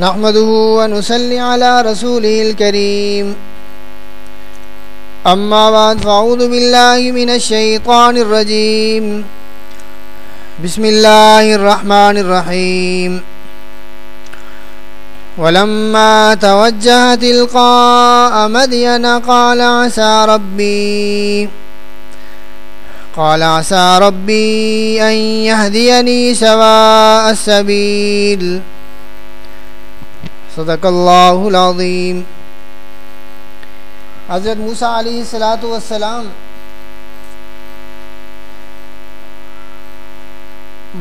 نحمده ونسلي على رسوله الكريم. أما بعد فأعوذ بالله من الشيطان الرجيم. بسم الله الرحمن الرحيم. ولما توجه تلقاء مدين قال عسى ربي قال عسى ربي أن يهديني سواء السبيل. صدق اللہ العظیم۔ حضرت موسیٰ علیہ السلاۃ والسلام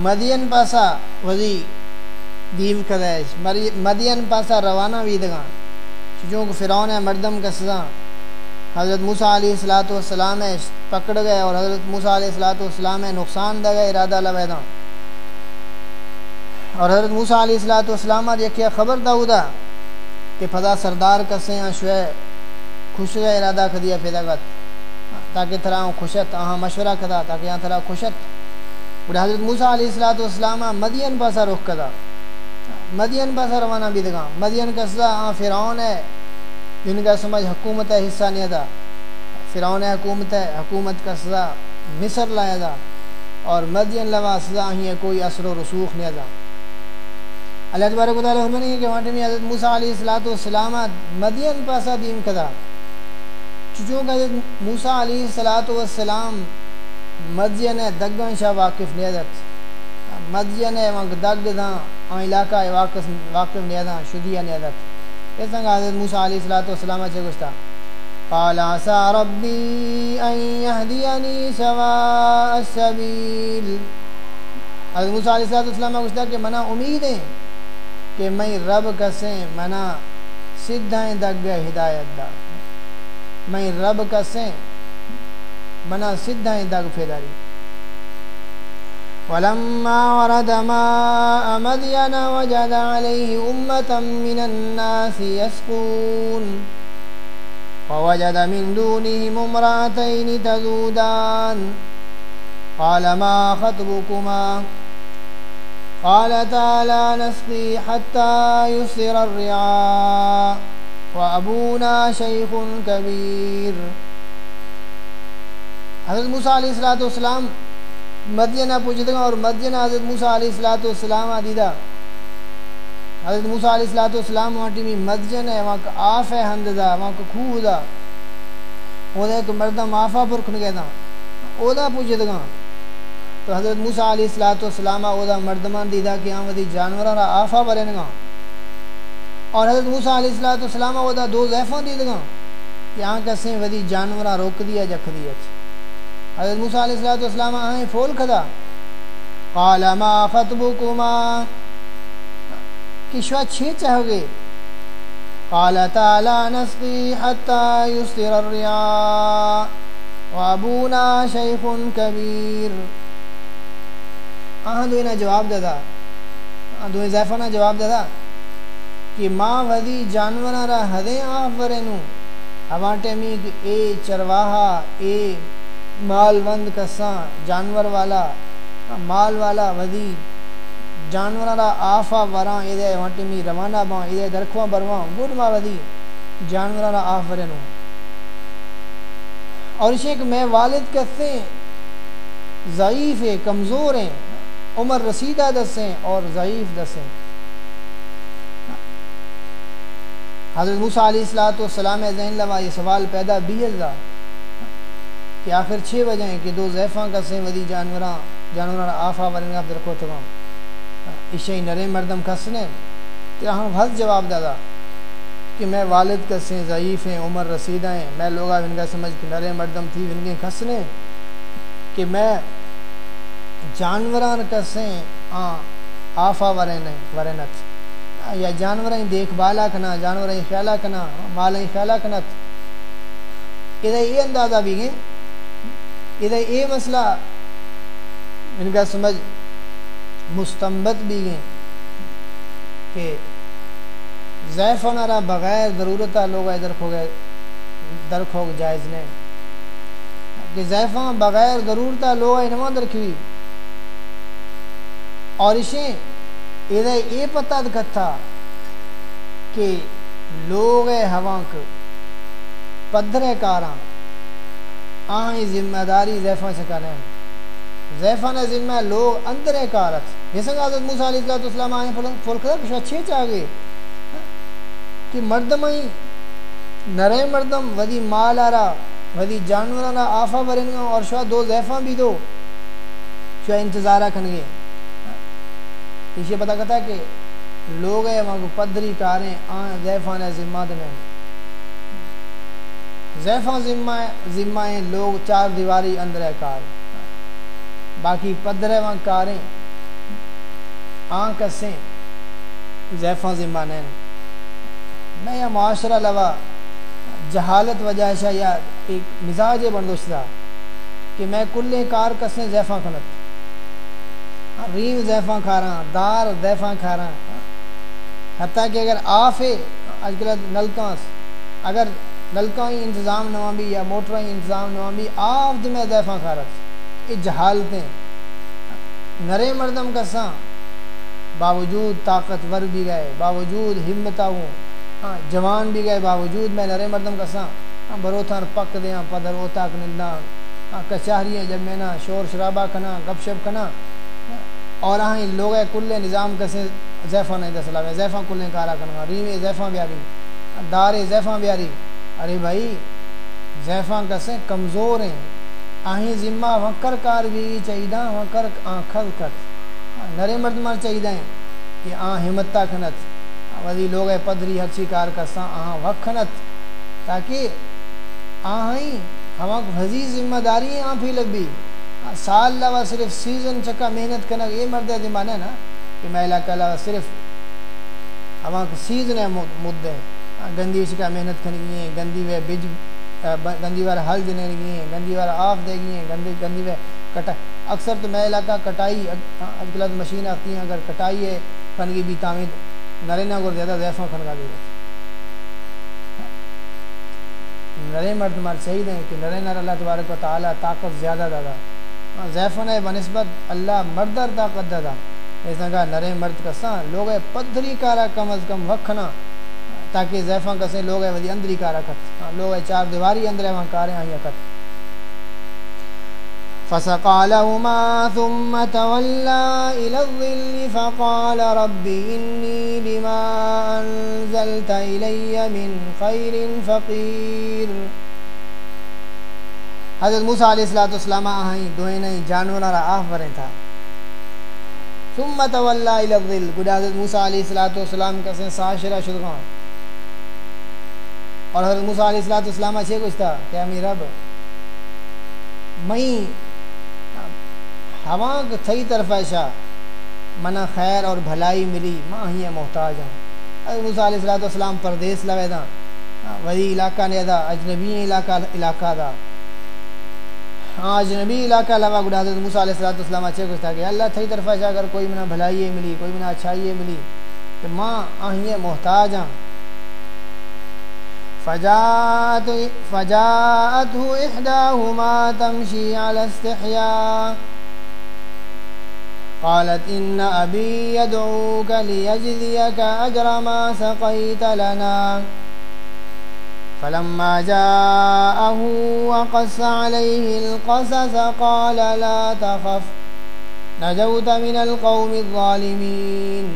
مدین پاسا وزی دیم کدیش مدین پاسا روانہ ویدگاں، چونکہ فرعون ہے، مردم کا سزا۔ حضرت موسیٰ علیہ السلاۃ والسلام ہے، پکڑ گئے اور حضرت موسیٰ علیہ السلاۃ والسلام ہے، نقصان دے گئے ارادہ لویداں اور حضرت موسیٰ علیہ السلاۃ والسلام یہ کیا خبر دا کہ پھدا سردار کسے ہیں شوے خوش گئے ارادہ کدیا پیدا گت تاکہ تھرا خوشت، آہاں مشورہ کدا، تاکہ یہاں تھرا خوشت۔ بڑے حضرت موسیٰ علیہ السلاۃ والسلام مدین پاسا رخ کدا۔ مدین پاسا روانہ بھی دگا مدین کسا آ فرعون ہے، جن کا سمجھ حکومت ہے حصہ نہیں ادا۔ فرعون حکومت ہے، حکومت کا سزا مصر لایا دا۔ اور مدین لوا سزا ہی ہے، کوئی اثر و رسوخ نہیں ادا۔ اللہ تبارک و تعالی فرمانے ہیں کہ وہاں میں حضرت موسیٰ علیہ الصلوۃ والسلام مدین پاسا دین کدا چونکہ حضرت موسیٰ علیہ الصلوۃ والسلام مدین دگن شاہ واقف نیادت مدین وہاں دگ دا آن علاقہ واقف واقف نیادا شدیہ نیادت اس طرح حضرت موسیٰ علیہ الصلوۃ والسلام اچھا سے گشتا قال عسى ربي ان يهديني سواء السبيل۔ حضرت موسیٰ علیہ السلام نے گشتا کہ منا امید ہے کہ میں رب کسیں، منا سدھائیں دگ ہدایت دا۔ میں رب کسیں، منا سدھائیں دگ فیداری ولما ورد ماء مدين وجد عليه أمة من الناس يسقون ووجد من دونهم امرأتين تذودان۔ قال ما خطبكما قالتا لا نسقي حتى يسر الرعاء وأبونا شيخ كبير. حضرت موسیٰ علیہ السلام والسلام مدینہ پوچھتے ہیں اور مدینہ حضرت موسیٰ علیہ السلام والسلام آدیدہ. حضرت موسیٰ علیہ السلام والسلام وہاں ٹیمی مدین ہے، وہاں کا آف ہے ہنددہ وہاں کا خوہ دا وہ دے کہ مردم آفا پر کھن گئے دا او پوچھتے ہیں تو حضرت موسیٰ علیہ السلام والسلام او دا مردمان دیدہ کہ آن ودی جانورہ را آفا برین اور حضرت موسیٰ علیہ السلام والسلام او دا دو زیفان دیدہ گا کہ آن کسیں ودی جانورہ روک دیا جکھ دیا چھ حضرت موسیٰ علیہ السلام والسلام آئیں فول کھدا۔ قال ما خطبکما کشوا چھے چاہو گے قال تعالی نسقی حتی یسر الرعاء وابونا شیخ کبیر۔ آہاں دوئے نا جواب دادا آہاں دوئے زیفہ نا جواب دادا کہ ماں ودی جانورہ را حدیں آف ورنو ہوا ٹیمی کہ اے چرواہا، اے مال وند کساں جانور والا۔ مال والا ودی جانور را آفا وراں ادے ہوا ٹیمی روانہ باں ادے درکھواں برواں۔ گوڑ ما ودی جانور را آف ورنو اور اسے کہ میں والد کسے ضعیف ہے کمزور ہیں۔ عمر رسیدہ دسیں اور ضعیف دسیں۔ حضرت موسیٰ علیہ السلام والسلام زین لوا، یہ سوال پیدا بھی ہے کہ آخر چھ بجے ہیں کہ دو زیفاں کسیں ودی جانوراں جانوراں آفا ورنگا در کو تمام اشیاء نرے مردم کسنے کہ ہاں بھت جواب دادا کہ میں والد کسیں ضعیف ہیں، عمر رسیدہ ہیں۔ میں لوگا، ان کا سمجھ کہ نرے مردم تھی، ان کے کسنے کہ میں جانوران کسیں آ آفا ورن ورنت یا جانوریں دیکھ بالا کنا جانوریں خیالہ کنا مالیں خیالہ کنت ادھر یہ اندازہ بھی گئے ادھر یہ مسئلہ ان کا سمجھ، مستمبت بھی گئے کہ ضعف نارا بغیر ضرورتہ لوگ ادھر کھو گئے در کھو جائز نے کہ ضعفاں بغیر ضرورتہ لوگ انواں درکھوی اور اسے ادھر یہ پتہ دکھتا کہ لوگ ہوا پدھرے کاراں آہیں ذمہ داری زیفہ سے کریں زیفہ نے ذمہ لوگ اندرے کارت یہ سنگ حضرت موسیٰ علیہ السلام آئیں فلکھتا کچھ اچھے چاہے کہ مردم ہی نرے مردم، ودی مال آرہ ودی جانور آرہ آفا برنگا اور شاہ دو زیفہ بھی دو۔ شاہ انتظارہ کھنگے یہ پتہ کہتا ہے کہ لوگ ہیں، وہاں کو پدری کاریں، آن زیفہ نے ذمہ دنے زیفہ ذمہ ذمہ ہیں، لوگ چار دیواری اندر ہے کار۔ باقی پدرے وہاں کاریں۔ آن کسیں زیفہ ذمہ نین میں یہ معاشرہ لوا، جہالت وجہ شاہ یا ایک مزاج بندوش تھا کہ میں کلے کار کسیں زیفہ کنت ریم زیفہ کھا رہا دار زیفہ کھا رہا حتیٰ کہ اگر آف ہے آج کل نلکاں، اگر نلکاں ہی انتظام نواں بھی یا موٹر ہی انتظام نواں بھی آف دمیں زیفہ کھا رہا یہ جہالتیں۔ نرے مردم کساں باوجود طاقتور بھی گئے، باوجود ہمتا ہوں ہاں جوان بھی گئے، باوجود میں نرے مردم کساں ہاں پک دیاں پدر اوتا کننداں۔ ہاں کچہریاں جب میں نا شور شرابہ کنا گپ شپ کنا اور آہیں لوگ کلے نظام کسے زیفہ نہیں دسلا ہے زیفہ کلے کارا کرنا ریوے زیفہ بیاری دارے زیفہ بیاری۔ ارے بھائی زیفہ کسے کمزور ہیں۔ آہیں ذمہ وکر کار بھی چاہیدہ وکر آنکھل کت نرے مرد مر چاہیدہ ہیں کہ آن ہمتہ کھنت۔ وزی لوگ پدری ہچی کار کسا آن وکھنت تاکہ آہیں ہمیں وزی ذمہ داری ہیں آن پھی لگ بھی۔ سال لوا صرف سیزن چکا، محنت کرنا، یہ مرد دمان ہے نا، کہ میں علاقہ لوا صرف ہوا سیزن ہے مدے ہاں، گندی چکا محنت کرنی ہے گندی وے بج گندی وار حل دینے گی ہیں، گندی وار آف دے گی ہیں، گندی گندی وے کٹا، اکثر تو میں علاقہ کٹائی ہاں، اج کل مشین آتی ہیں، اگر کٹائی ہے کھنگی بھی تعمیر، نرے نہ زیادہ زیفہ کھنگا دے گا نرے مرد مر چاہیے کہ نرے نر اللہ تبارک و تعالیٰ طاقت زیادہ دادا۔ زیفن ہے بنسبت اللہ مردر طاقت دادا۔ اس نے کہا نرے مرد کا لوگ ہے پدری کارا کم از کم وکھنا، تاکہ زیفاں کسے، لوگ ہے ودی اندری کارا کت ہاں، لوگ ہے چار دیواری اندر ہے وہاں کارے آئیں کت فسقى لهما ثم تولى إلى الظل فقال رب إني لما أنزلت إلي من خير فقير حضرت موسیٰ علیہ السلام والسلام آہیں دوئے نہیں، جانور را آہ بریں تھا۔ ثم تولا الى الظل گڈا حضرت موسیٰ علیہ الصلوۃ والسلام کا سے ساشرہ شدگاں اور حضرت موسیٰ علیہ الصلوۃ والسلام اچھے کچھ تھا کہ امی رب میں ہوا تھئی طرف ایشا منا خیر اور بھلائی ملی، ماں ہی محتاج ہوں حضرت موسیٰ علیہ الصلوۃ والسلام پردیس لوے دا وہی علاقہ نے دا اجنبی علاقہ علاقہ دا ہاں جنبی علاقہ لوا گڑا حضرت موسیٰ علیہ السلام السلام اچھے کچھ تھا کہ اللہ تھی طرف جا کر کوئی منا بھلائی ملی، کوئی منا اچھائی ملی کہ ماں آہیں محتاج ہاں فجاءت فجاءته احداهما تمشي على استحياء قالت ان ابي يدعوك ليجزيك اجر ما سقيت لنا۔ فلما جاءه وقص عليه القصص قال لا تخف، نجوت من القوم الظالمين.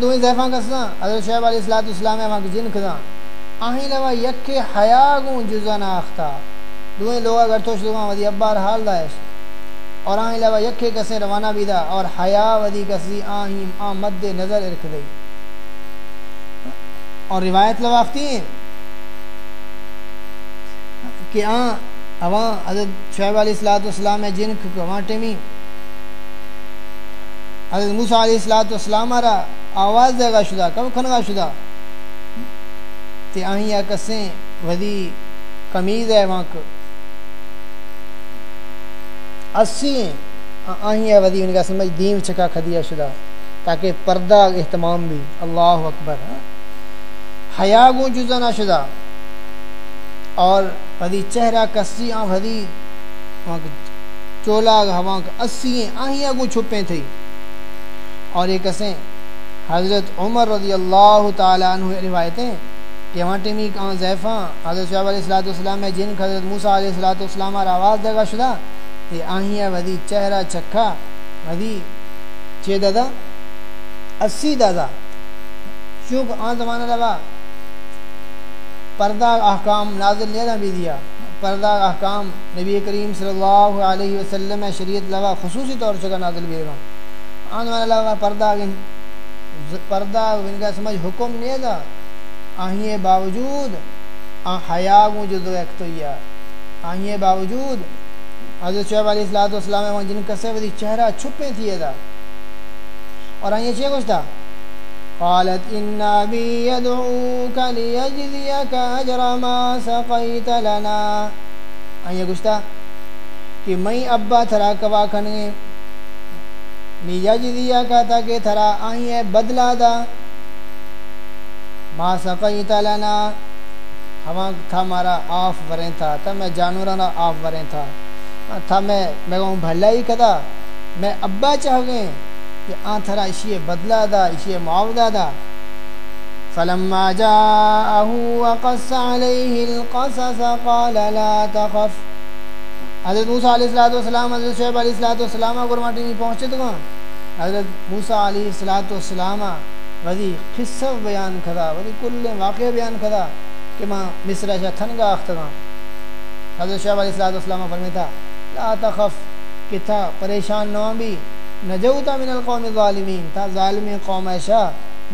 دوئیں زیفاں کسنا حضرت شعب علیہ السلام اسلام ہے وہاں کی جن کھدا آہیں لوا یک حیا گوں جزا ناختا دوئیں لوگ اگر توش دوگاں ودی ابار حال دائش اور آہیں لوا یک کسے روانہ بھی دا، اور حیا ودی کسی آہیں آمد نظر ارکھ دئی اور روایت لوافتی ہیں کہ آن ہوا حضرت شعیب علیہ السلام والسلام ہے جن کو ٹیمی حضرت موسیٰ علیہ السلام والسلام آرہ آواز دے گا شدہ، کم کھنگا شدہ۔ تی آہیں یا کسیں ودی کمیز ہے وہاں کو۔ اسی ہیں۔ آہیں یا ودی ان کا سمجھ دیم چکا کھدیا شدہ، تاکہ پردہ اہتمام بھی۔ اللہ اکبر ہاں؟ حیا گو جزا نہ شدہ اور ہدی چہرہ کسی آن ہدی چولا ہوا اسی آہیں اگو چھپیں تھی اور ایک اسیں حضرت عمر رضی اللہ تعالیٰ عنہ روایتیں کہ وہاں ٹیمی کہاں زیفاں حضرت شعب علیہ السلاۃ والسلام میں جن حضرت موسیٰ علیہ السلاۃ والسلام اور آواز دے گا شدہ، یہ آہیاں، ودی چہرہ چکھا، ودی چھ دادا، اسی دادا۔ شوک آن زمانہ لگا۔ پردہ احکام نازل لینا بھی دیا۔ پردہ احکام نبی کریم صلی اللہ علیہ وسلم شریعت لگا خصوصی طور سے نازل بھی رہا۔ آن زمانہ لگا پردہ پردہ ان کا سمجھ حکم نہیں تھا۔ آہیے باوجود حیا موجود ایک تو یہ۔ آہیے باوجود حضرت شعب علیہ السلاۃ والسلام جن کسے ودی چہرہ چھپے تھے تھا۔ اور آئیے چیئے کچھ تھا۔ قالت ان ابي يدعوك ليجزيك اجر ما سقيت لنا. آئیے کچھ تھا کہ میں ابا تھرا کوا کھنے لیجزيك تاکہ تھرا آئیے بدلا دا ما سقیت لنا. ہوا تھا مارا آف وریں تھا تھا میں جانورانا آف وریں تھا تھا میں میں کہوں بھلا ہی کدا. میں ابا چاہ گئے کہ آن تھرا اسی بدلا دا، اسی معاوضہ دا۔ فلما جاءه وقص عليه القصص قال لا تخف۔ حضرت موسیٰ علیہ السلام حضرت شعب علیہ السلام گرماٹی نہیں پہنچے تو حضرت موسیٰ علیہ السلام وزی قصہ بیان کھدا، وزی کل واقع بیان کھدا کہ ماں مصرہ شاہ تھنگا اختگاں حضرت شعب علیہ السلام فرمیتا لا تخف، کہ تھا پریشان نہ بھی۔ نجوتا من القوم الظالمین تھا ظالم قوم ایشا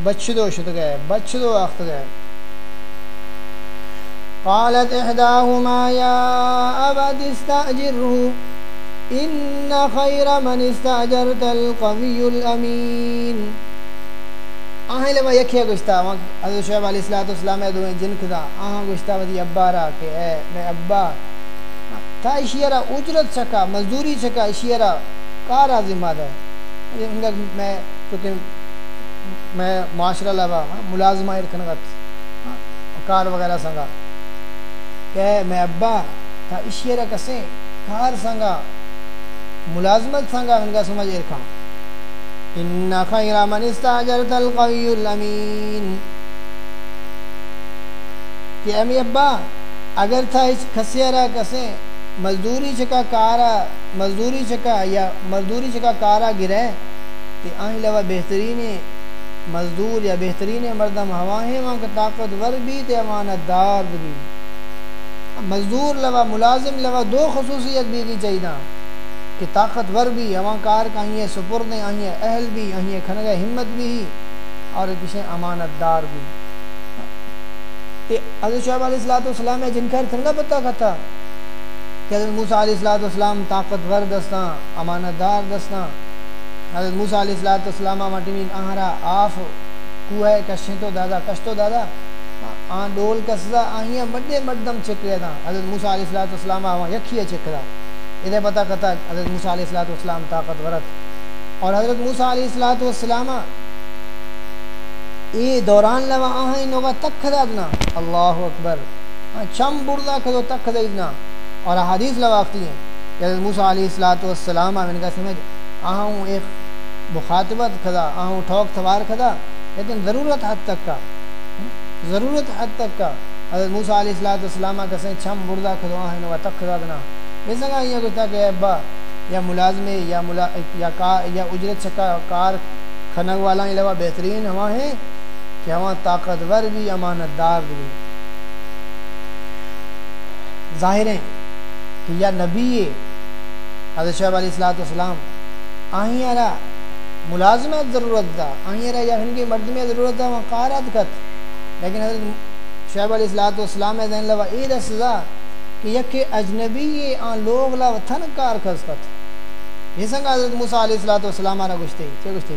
بچ دو شد گئے بچ دو اخت گئے۔ قالت احداهما يا ابد استاجره، ان خير من استاجرت القوي الامين آہیں لے یکھیا گشتا حضرت شعیب علیہ الصلوۃ والسلام دو جن کھدا آہاں گشتا ودی ابا را کہ اے، میں ابا۔ تھا اشیرہ اجرت چکا، مزدوری چکا اشیرہ کار ذمہ ہے؟ ان کا میں کیونکہ میں معاشرہ لبا ہاں، ملازمہ ارکنگت ہاں، کار وغیرہ سنگا۔ کہ میں ابا تھا اشیرہ کسے کار سنگا ملازمت سنگا، ان کا سمجھ ارکان ہاں۔ ان خیر من استاجرت القوی الامین۔ کہ امی ابا، اگر تھا اس کسیرہ کسے مزدوری چکا کارا مزدوری چکا یا مزدوری چکا کارا گرے کہ آئیں لوا بہترین مزدور یا بہترین مردم ہوا ہے وہاں کا طاقتور بھی تے امانت دار بھی۔ مزدور لوا ملازم لوا دو خصوصیت بھی کی چاہیے کہ طاقتور بھی ہوا کار کا آئیں سپرد آئیں اہل بھی آئیں کھنگا ہمت بھی، اور پیچھے امانت دار بھی۔ حضرت شعب علیہ السلام ہے جن کا تھنگا پتہ کھتا۔ کہ حضرت موسیٰ علیہ السلام والسلام طاقتور دستاں امانت دار دستاں۔ حضرت موسیٰ علیہ السلام والسلام مٹی آہرا آف کوہ کشیں تو دادا کشتو دادا۔ آن ڈول کسدا آہیاں مڈے مڈم چک رہے تھا۔ حضرت موسیٰ علیہ السلام والسلام آہاں یکھیے چک رہا۔ ادھے پتہ کتا حضرت موسیٰ علیہ السلام والسلام طاقتورت اور حضرت موسیٰ علیہ السلام والسلام ای دوران لوا آہاں انہوں تک کھدا دنا۔ اللہ اکبر۔ چم بردہ کھدو تک کھدا دنا۔ اور احادیث لواقتی ہیں کہ حضرت موسیٰ علیہ السلاۃ والسلام میں نے کہا سمجھ آہوں ایک مخاطبت کھدا آہوں ٹھوک تھوار کھدا، لیکن ضرورت حد تک کا، ضرورت حد تک کا۔ حضرت موسیٰ علیہ السلاۃ والسلام کا سیں چھم بردہ کھدو آہیں نوا تک کھدا دنا اس لگا یہ کہتا کہ ابا، یا ملازمے، یا ملا، یا کار یا اجرت چکا کار کھنگ والا ہی لوا بہترین ہوا ہیں کہ ہوا طاقتور بھی امانت دار بھی۔ ظاہر ہیں کہ یا نبی حضرت شعب علیہ السلام والسلام آہیں ارا ملازمت ضرورت دا آہیں ارا یا ان کی مرد میں ضرورت دا، وہاں قارت کت۔ لیکن حضرت شعب علیہ السلام والسلام دین لوا اید سزا کہ یک اجنبی آن لوگ لا تھن کار کھز کت۔ یہ سنگا حضرت موسیٰ علیہ السلام والسلام آرہ گشتے چے گشتے؟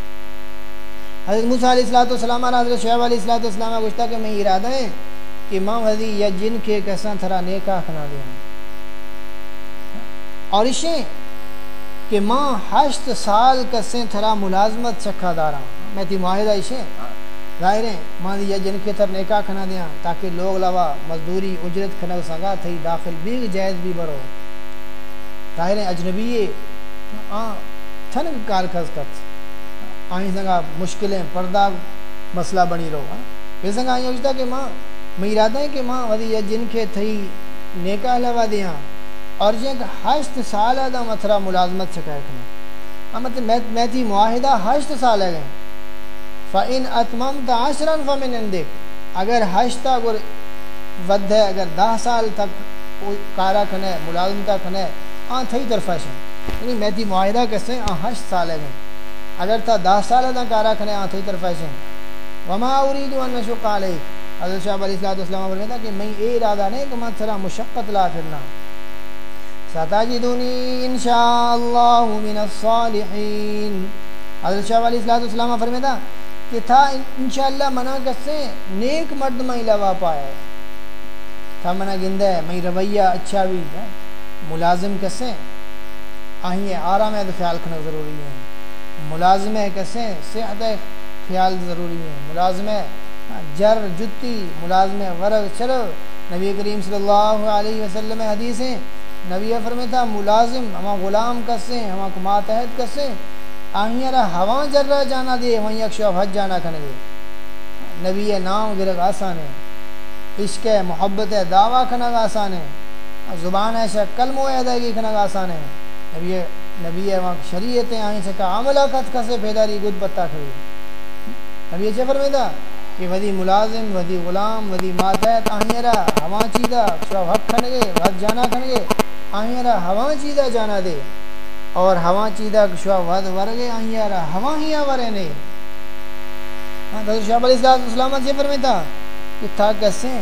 حضرت موسیٰ علیہ السلام والسلام اور حضرت شعیب علیہ السلام والسلام گشتہ کہ میں ارادہ ہے کہ ماں حضی یا جن کے کساں تھرا نیکا کھنا دیں اور اشیں کہ ماں ہشت سال کسیں تھرا ملازمت چکھا دارا۔ میں تی معاہدہ اشیں ظاہر ہیں ماں یا جن کے تھر نیکا کھنا دیا تاکہ لوگ لوا مزدوری، اجرت کھنگ سنگا تھی داخل بھی جائز بھی برو۔ ظاہر ہیں اجنبی آن تھنگ کار کھز کرت آئیں سنگا مشکلیں، پردہ مسئلہ بنی رہو ہاں؟ یہ سنگا آئیں ہوتا کہ ماں، میں ارادہ ہے کہ ماں ودی جن کے تھی نیکا لوا دیاں اور جن ہشت سال دا متھرا ملازمت سے کہنا ہاں، مطلب میں تھی معاہدہ ہشت سال ہے۔ فَإِنْ أَتْمَمْتَ عَشْرًا فَمِنْ اندک اگر ہشتا اگر ود ہے، اگر دہ سال تک کارا کھنے، ملازمتا کھنے، آن تھی طرف ہے یعنی میں تھی معاہدہ کسے آن ہشت سال ہے۔ گئے اگر دہ سال دا کارا کھنے آن تھی طرف ہے وما اريد ان نشق عليك حضرت شاہ علیہ الصلوۃ والسلام فرماتا کہ میں یہ ارادہ نہیں کہ میں تھرا مشقت لا پھرنا۔ ستجدنی انشاءاللہ من الصالحین حضرت شاہ علیہ الصلوۃ والسلام فرماتا کہ تھا انشاءاللہ منا کسے نیک مرد میں لوا پائے تھا منا گندہ ہے میں رویہ اچھا بھی ہے۔ ملازم کسے آئیے آرام ہے تو خیال کرنا ضروری ہے۔ ملازم ہے صحت خیال ضروری ہے ملازم ہے۔ ہاں، جر، جتی ملازم ورغ چرو نبی کریم صلی اللہ علیہ وسلم حدیث ہیں۔ نبی فرمے تھا ملازم ہما غلام کسے ہما کو ماتحت کسے۔ آہیاں رہا ہوا جر رہا جانا دے، وہیں اکشو حج جانا کھنے دے۔ نبی نام گرگ آسان ہے۔ عشق ہے، محبت ہے، دعویٰ کھنگ آسان ہے۔ زبان ہے شاہ کلم و ادائیگی کھنگ آسان ہے۔ نبی نبی وہاں شریعتیں آئیں سکا عملہ کت کسے پیداری گد پتہ کھڑی نبی اچھے فرمے کہ ودی ملازم ودی غلام ودی ماتحت آہیرا ہوا چیدہ شو حق کھنگے حق جانا کھن کھنگے آہیرا ہوا چیدہ جانا دے۔ اور ہوا چیدہ شو ود ورگے آہیرا ہوا ہی ورے نے۔ ہاں، حضرت شاہ علیہ السلام سے فرمے کہ تھا کسے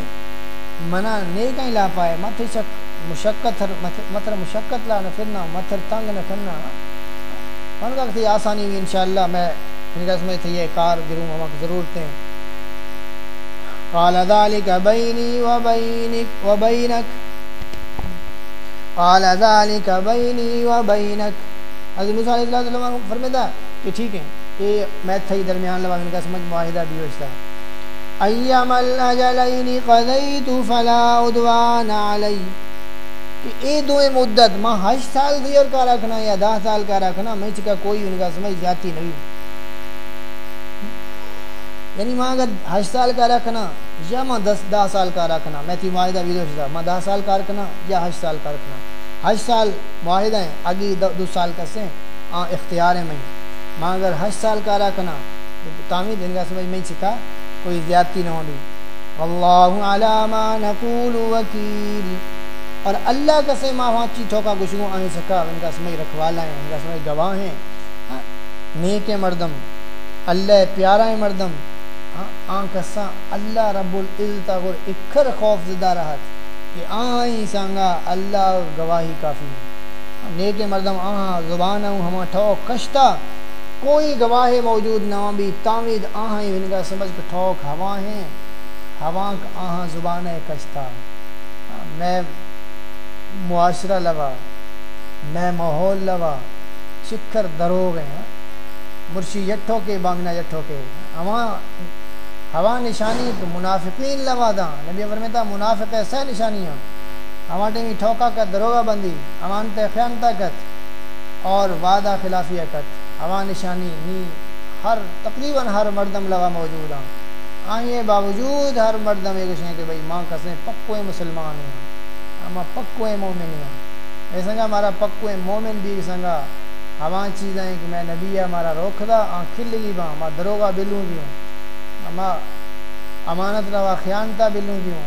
منا نیک ہی لا پائے، مت شک مشقت متر مطلب مشقت لا نہ پھرنا متر مطلب تنگ نہ کرنا من کا آسانی ہوئی انشاءاللہ، میں ان کا سمجھ تھے یہ کار گروں، ہم ضرورتیں قال ذلك بيني وبينك وبينك. قال ذلك بيني وبينك. حضرت موسیٰ علیہ السلام فرماتا کہ ٹھیک ہے یہ میں تھئی درمیان لگا ان کا سمجھ معاہدہ بھی ہوتا ایام الاجلین قضیت فلا عدوان علی۔ کہ اے دو مدت ماں ہش سال دیر کا رکھنا یا دہ سال کا رکھنا، میں چکا کوئی ان کا سمجھ جاتی نہیں۔ یعنی ماں اگر ہش سال کا رکھنا یا ماں دس دہ سال کا رکھنا، میں تھی معاہدہ بھی دوشتا ماں دہ سال کا رکھنا یا ہش سال کا رکھنا۔ ہش سال معاہدہ ہیں، اگی دو سال کا سے آن اختیار ہے میں۔ ماں اگر ہش سال کا رکھنا تعمیر ان کا سمجھ میں چکا، کوئی زیادتی نہ ہونی واللہ علاما نقول وکیل۔ اور اللہ کا سے ماں وہاں چی ٹھوکا گشگوں آئیں سکا ان کا سمجھ رکھوالا ہیں، ان کا سمجھ گواہ ہیں۔ ہاں، نیک مردم، اللہ پیارا ہے مردم ہاں، آن کسا اللہ رب العزت اور اکھر خوف زدہ رہت کہ آئیں سانگا، اللہ گواہی کافی ہے۔ ہاں، نیک مردم، آہاں زبان ہوں ہما ٹھوک کشتا کوئی گواہ موجود نہ بھی تعمید آہیں ان کا سمجھ کہ ٹھوک ہوا ہیں۔ ہوا آہاں زبان ہے کشتا میں معاشرہ لوا، میں ماحول لوا چکر درو گئے مرشی یٹھو کے، بانگنا یٹھو کے۔ ہوا ہوا نشانی تو منافقین لوا دا۔ نبی فرماتا، منافق ایسا نشانیاں ہوا ٹیمی ٹھوکا کت دروگا بندی۔ امان تے خیانتا کت اور وعدہ خلافی کت ہوا نشانی نی، ہر، تقریباً ہر مردم لوا موجود ہیں۔ آئیے باوجود ہر مردم ایک کچھ کہ بھئی ماں کسیں پکوئے مسلمان ہیں۔ ہما پکوئے مومن ہیں اے سنگا ہمارا پکوئے مومن بھی سنگا ہوا چیزیں کہ میں نبی ہے ہمارا روک دا آن کھل لگی با ہما دروگا بلوں بھی ہوں ما امانت روا خیانتا بلوں دیوں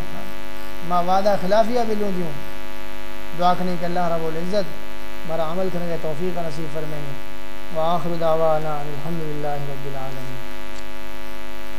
ما وعدہ خلافیہ بلوں دیوں دعا کرنے کہ اللہ رب العزت مرا عمل کرنے کے توفیق نصیب فرمائیں وآخر دعوانا الحمدللہ رب العالمین